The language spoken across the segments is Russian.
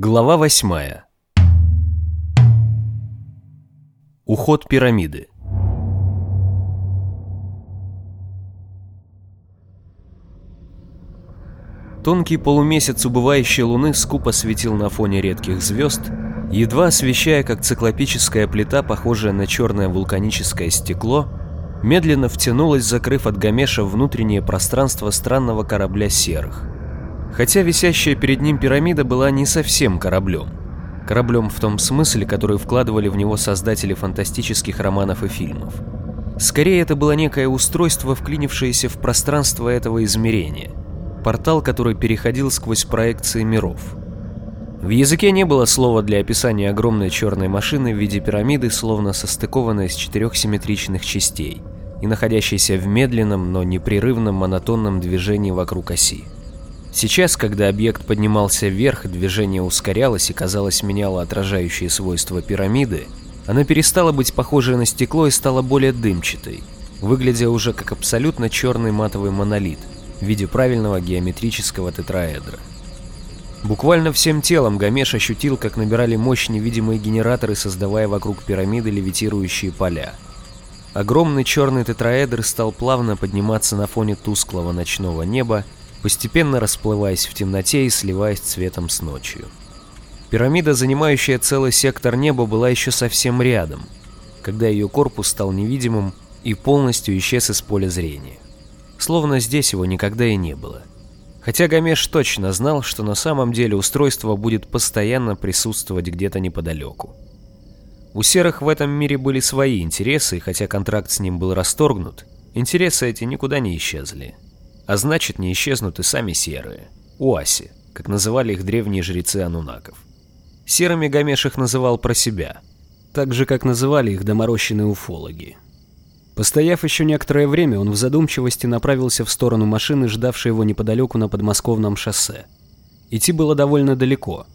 Глава восьмая. Уход пирамиды. Тонкий полумесяц убывающей луны скупо светил на фоне редких звезд, едва освещая, как циклопическая плита, похожая на черное вулканическое стекло, медленно втянулась, закрыв от Гамеша внутреннее пространство странного корабля серых. Хотя висящая перед ним пирамида была не совсем кораблем. Кораблем в том смысле, который вкладывали в него создатели фантастических романов и фильмов. Скорее, это было некое устройство, вклинившееся в пространство этого измерения. Портал, который переходил сквозь проекции миров. В языке не было слова для описания огромной черной машины в виде пирамиды, словно состыкованной из четырех симметричных частей и находящейся в медленном, но непрерывном монотонном движении вокруг оси. Сейчас, когда объект поднимался вверх, движение ускорялось и, казалось, меняло отражающие свойства пирамиды, она перестала быть похожей на стекло и стала более дымчатой, выглядя уже как абсолютно черный матовый монолит в виде правильного геометрического тетраэдра. Буквально всем телом Гамеш ощутил, как набирали мощь невидимые генераторы, создавая вокруг пирамиды левитирующие поля. Огромный черный тетраэдр стал плавно подниматься на фоне тусклого ночного неба, постепенно расплываясь в темноте и сливаясь цветом с ночью. Пирамида, занимающая целый сектор неба, была еще совсем рядом, когда ее корпус стал невидимым и полностью исчез из поля зрения. Словно здесь его никогда и не было. Хотя Гамеш точно знал, что на самом деле устройство будет постоянно присутствовать где-то неподалеку. У серых в этом мире были свои интересы, и хотя контракт с ним был расторгнут, интересы эти никуда не исчезли. А значит, не исчезнут и сами серые. Уаси, как называли их древние жрецы анунаков. Серыми Гамеш их называл про себя, так же, как называли их доморощенные уфологи. Постояв еще некоторое время, он в задумчивости направился в сторону машины, ждавшей его неподалеку на подмосковном шоссе. Идти было довольно далеко,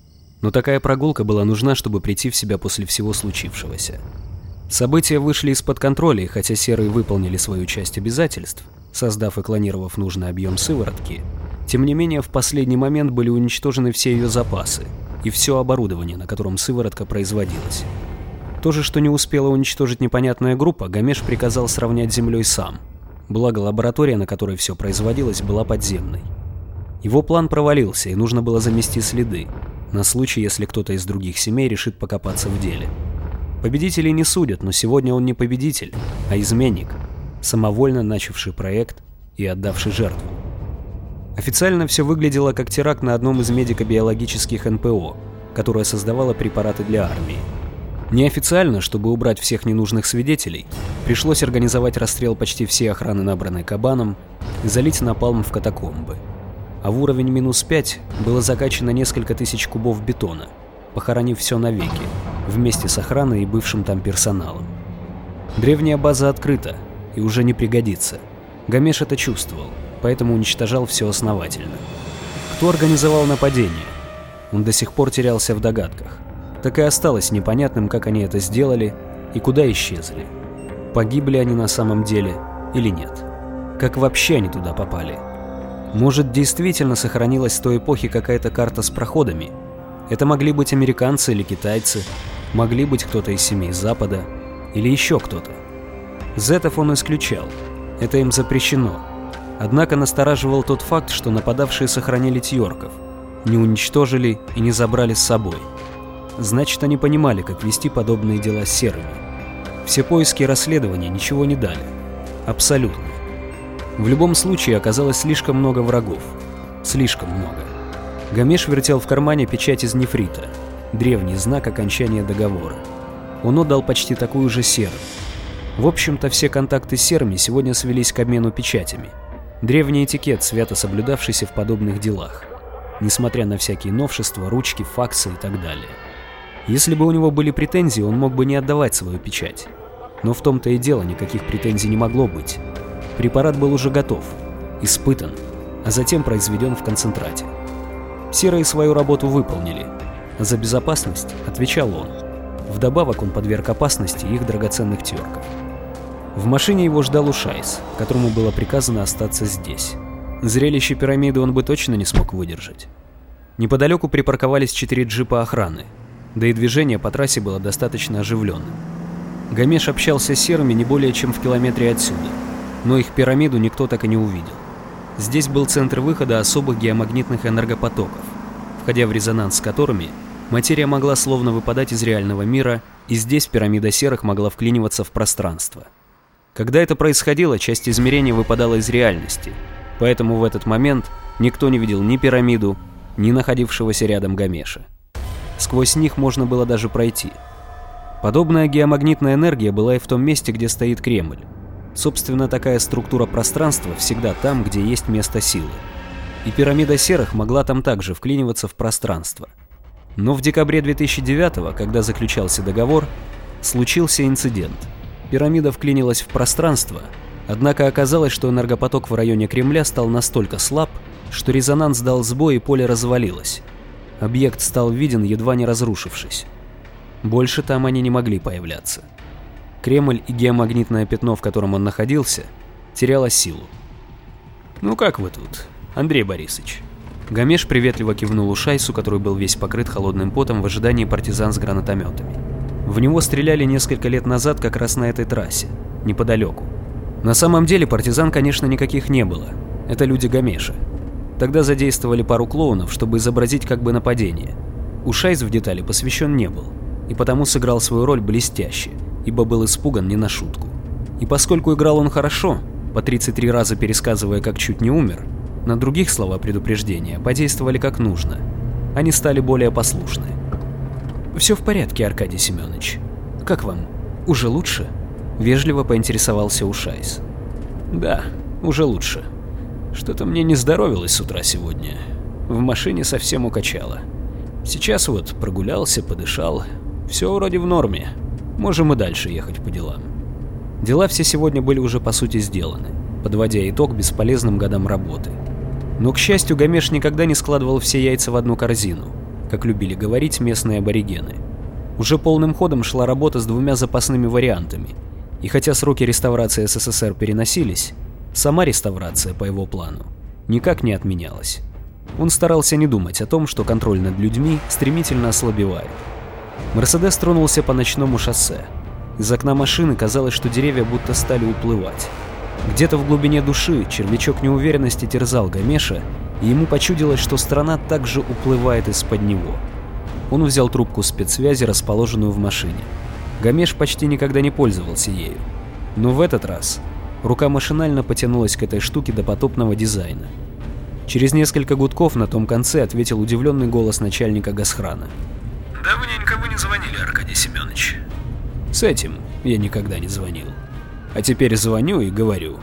но такая прогулка была нужна, чтобы прийти в себя после всего случившегося. События вышли из-под контроля, и хотя серые выполнили свою часть обязательств, создав и клонировав нужный объем сыворотки, тем не менее в последний момент были уничтожены все ее запасы и все оборудование, на котором сыворотка производилась. То же, что не успела уничтожить непонятная группа, Гамеш приказал сравнять с землей сам. Благо лаборатория, на которой все производилось, была подземной. Его план провалился, и нужно было замести следы, на случай, если кто-то из других семей решит покопаться в деле. Победителей не судят, но сегодня он не победитель, а изменник – самовольно начавший проект и отдавший жертву. Официально все выглядело как теракт на одном из медико-биологических НПО, которое создавало препараты для армии. Неофициально, чтобы убрать всех ненужных свидетелей, пришлось организовать расстрел почти всей охраны, набранной Кабаном, и залить напалм в катакомбы. А в уровень минус 5 было закачано несколько тысяч кубов бетона, похоронив все навеки, вместе с охраной и бывшим там персоналом. Древняя база открыта, и уже не пригодится. Гамеш это чувствовал, поэтому уничтожал все основательно. Кто организовал нападение? Он до сих пор терялся в догадках. Так и осталось непонятным, как они это сделали и куда исчезли. Погибли они на самом деле или нет? Как вообще они туда попали? Может, действительно сохранилась с той эпохи какая-то карта с проходами? Это могли быть американцы или китайцы, могли быть кто-то из семей Запада или еще кто-то. Зетов он исключал. Это им запрещено. Однако настораживал тот факт, что нападавшие сохранили тьорков, не уничтожили и не забрали с собой. Значит, они понимали, как вести подобные дела с серыми. Все поиски и расследования ничего не дали. Абсолютно. В любом случае оказалось слишком много врагов. Слишком много. Гамеш вертел в кармане печать из нефрита, древний знак окончания договора. Он отдал почти такую же серым. В общем-то, все контакты с серыми сегодня свелись к обмену печатями. Древний этикет, свято соблюдавшийся в подобных делах. Несмотря на всякие новшества, ручки, факсы и так далее. Если бы у него были претензии, он мог бы не отдавать свою печать. Но в том-то и дело, никаких претензий не могло быть. Препарат был уже готов, испытан, а затем произведен в концентрате. Серые свою работу выполнили, за безопасность отвечал он. Вдобавок он подверг опасности их драгоценных терков. В машине его ждал Ушайс, которому было приказано остаться здесь. Зрелище пирамиды он бы точно не смог выдержать. Неподалеку припарковались четыре джипа охраны, да и движение по трассе было достаточно оживленным. Гамеш общался с серыми не более чем в километре отсюда, но их пирамиду никто так и не увидел. Здесь был центр выхода особых геомагнитных энергопотоков, входя в резонанс с которыми материя могла словно выпадать из реального мира, и здесь пирамида серых могла вклиниваться в пространство. Когда это происходило, часть измерения выпадала из реальности, поэтому в этот момент никто не видел ни пирамиду, ни находившегося рядом Гамеша. Сквозь них можно было даже пройти. Подобная геомагнитная энергия была и в том месте, где стоит Кремль. Собственно, такая структура пространства всегда там, где есть место силы. И пирамида серых могла там также вклиниваться в пространство. Но в декабре 2009 когда заключался договор, случился инцидент. Пирамида вклинилась в пространство, однако оказалось, что энергопоток в районе Кремля стал настолько слаб, что резонанс дал сбой и поле развалилось. Объект стал виден, едва не разрушившись. Больше там они не могли появляться. Кремль и геомагнитное пятно, в котором он находился, теряло силу. «Ну как вы тут, Андрей Борисович?» Гамеш приветливо кивнул Ушайсу, который был весь покрыт холодным потом в ожидании партизан с гранатометами. В него стреляли несколько лет назад как раз на этой трассе, неподалеку. На самом деле партизан, конечно, никаких не было. Это люди Гамеша. Тогда задействовали пару клоунов, чтобы изобразить как бы нападение. Ушайс в детали посвящен не был, и потому сыграл свою роль блестяще, ибо был испуган не на шутку. И поскольку играл он хорошо, по 33 раза пересказывая, как чуть не умер, на других слова предупреждения подействовали как нужно. Они стали более послушны. «Все в порядке, Аркадий Семенович. Как вам? Уже лучше?» Вежливо поинтересовался Ушайс. «Да, уже лучше. Что-то мне не здоровилось с утра сегодня. В машине совсем укачало. Сейчас вот прогулялся, подышал. Все вроде в норме. Можем и дальше ехать по делам. Дела все сегодня были уже по сути сделаны, подводя итог бесполезным годам работы. Но, к счастью, Гамеш никогда не складывал все яйца в одну корзину, как любили говорить местные аборигены. Уже полным ходом шла работа с двумя запасными вариантами, и хотя сроки реставрации СССР переносились, сама реставрация по его плану никак не отменялась. Он старался не думать о том, что контроль над людьми стремительно ослабевает, Мерседес тронулся по ночному шоссе. Из окна машины казалось, что деревья будто стали уплывать. Где-то в глубине души червячок неуверенности терзал Гамеша, и ему почудилось, что страна также уплывает из-под него. Он взял трубку спецсвязи, расположенную в машине. Гамеш почти никогда не пользовался ею. Но в этот раз рука машинально потянулась к этой штуке до потопного дизайна. Через несколько гудков на том конце ответил удивленный голос начальника Гасхрана. Давненько вы не звонили, Аркадий Семенович. С этим я никогда не звонил. А теперь звоню и говорю.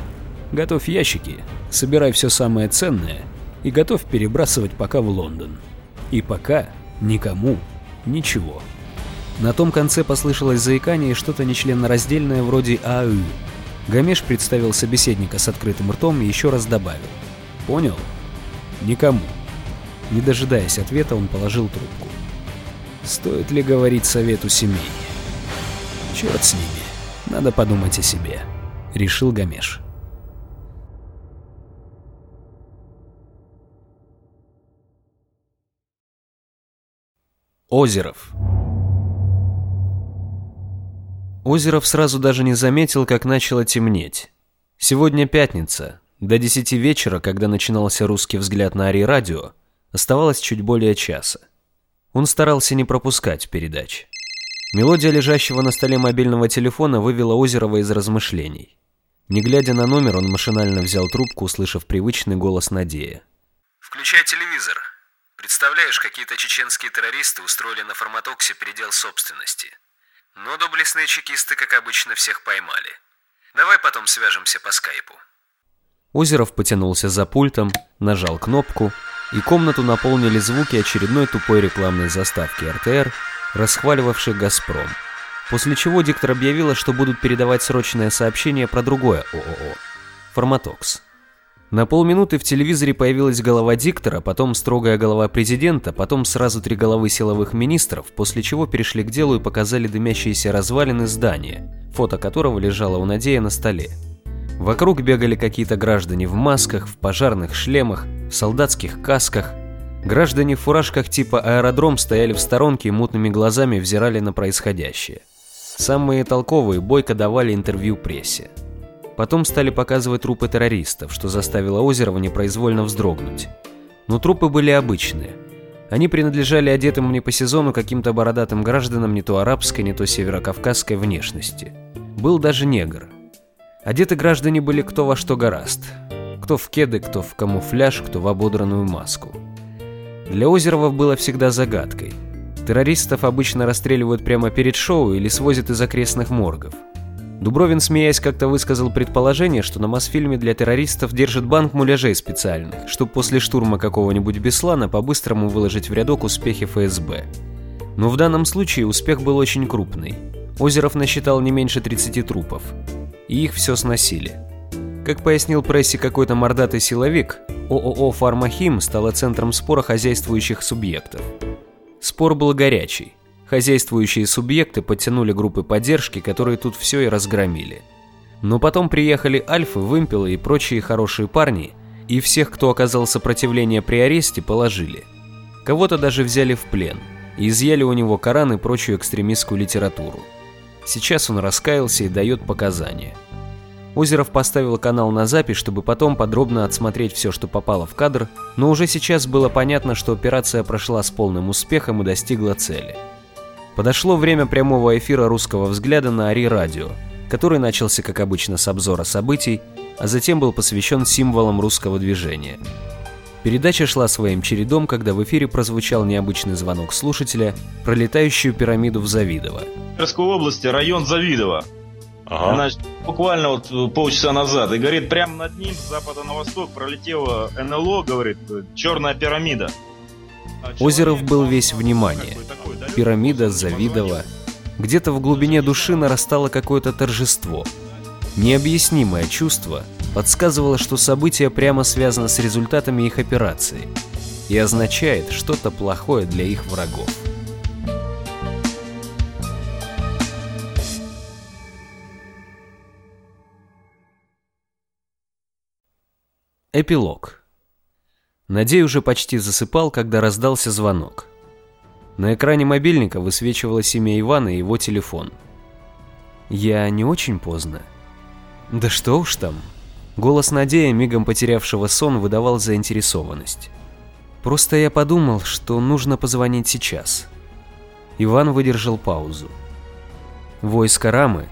Готовь ящики, собирай все самое ценное и готов перебрасывать пока в Лондон. И пока никому ничего. На том конце послышалось заикание и что-то нечленораздельное вроде АУ. Гамеш представил собеседника с открытым ртом и еще раз добавил. Понял? Никому. Не дожидаясь ответа, он положил трубку. Стоит ли говорить совету семей? Черт с ними. Надо подумать о себе. Решил Гамеш. Озеров. Озеров сразу даже не заметил, как начало темнеть. Сегодня пятница. До десяти вечера, когда начинался русский взгляд на Ари Радио, оставалось чуть более часа. Он старался не пропускать передач. Мелодия лежащего на столе мобильного телефона вывела Озерова из размышлений. Не глядя на номер, он машинально взял трубку, услышав привычный голос Надея. «Включай телевизор. Представляешь, какие-то чеченские террористы устроили на Форматоксе предел собственности. Но доблестные чекисты, как обычно, всех поймали. Давай потом свяжемся по скайпу». Озеров потянулся за пультом, нажал кнопку, и комнату наполнили звуки очередной тупой рекламной заставки РТР, расхваливавшей «Газпром». После чего диктор объявила, что будут передавать срочное сообщение про другое ООО – «Форматокс». На полминуты в телевизоре появилась голова диктора, потом строгая голова президента, потом сразу три головы силовых министров, после чего перешли к делу и показали дымящиеся развалины здания, фото которого лежало у Надея на столе. Вокруг бегали какие-то граждане в масках, в пожарных шлемах, в солдатских касках. Граждане в фуражках типа аэродром стояли в сторонке и мутными глазами взирали на происходящее. Самые толковые бойко давали интервью прессе. Потом стали показывать трупы террористов, что заставило Озерова непроизвольно вздрогнуть. Но трупы были обычные. Они принадлежали одетым не по сезону каким-то бородатым гражданам не то арабской, не то северокавказской внешности. Был даже негр. Одеты граждане были кто во что гораст. Кто в кеды, кто в камуфляж, кто в ободранную маску. Для Озерова было всегда загадкой. Террористов обычно расстреливают прямо перед шоу или свозят из окрестных моргов. Дубровин, смеясь, как-то высказал предположение, что на Мосфильме для террористов держит банк муляжей специальных, чтобы после штурма какого-нибудь Беслана по-быстрому выложить в рядок успехи ФСБ. Но в данном случае успех был очень крупный. Озеров насчитал не меньше 30 трупов. И их все сносили. Как пояснил прессе какой-то мордатый силовик, ООО «Фармахим» стало центром спора хозяйствующих субъектов. Спор был горячий. Хозяйствующие субъекты подтянули группы поддержки, которые тут все и разгромили. Но потом приехали Альфы, Вымпелы и прочие хорошие парни, и всех, кто оказал сопротивление при аресте, положили. Кого-то даже взяли в плен и изъяли у него Коран и прочую экстремистскую литературу. Сейчас он раскаялся и дает показания. Озеров поставил канал на запись, чтобы потом подробно отсмотреть все, что попало в кадр, но уже сейчас было понятно, что операция прошла с полным успехом и достигла цели. Подошло время прямого эфира русского взгляда на Ари Радио, который начался, как обычно, с обзора событий, а затем был посвящен символам русского движения. Передача шла своим чередом, когда в эфире прозвучал необычный звонок слушателя про летающую пирамиду в Завидово. Тверской области, район Завидово. Ага. Значит, буквально вот э, полчаса назад. И говорит, прямо над ним с запада на восток пролетела НЛО, говорит, черная пирамида. А Озеров был весь внимание. Пирамида Завидова. Где-то в глубине души нарастало какое-то торжество. Необъяснимое чувство подсказывало, что событие прямо связано с результатами их операции и означает что-то плохое для их врагов. Эпилог. Надей уже почти засыпал, когда раздался звонок. На экране мобильника высвечивалось имя Ивана и его телефон. «Я не очень поздно». «Да что уж там». Голос Надея, мигом потерявшего сон, выдавал заинтересованность. «Просто я подумал, что нужно позвонить сейчас». Иван выдержал паузу. Войско Рамы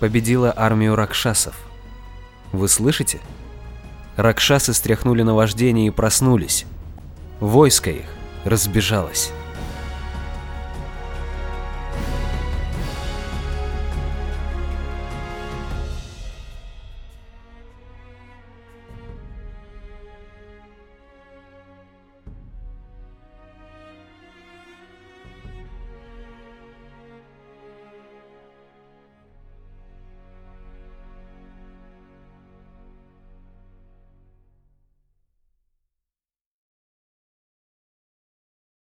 победило армию ракшасов. Вы слышите? Ракшасы стряхнули на вождение и проснулись. Войско их разбежалось.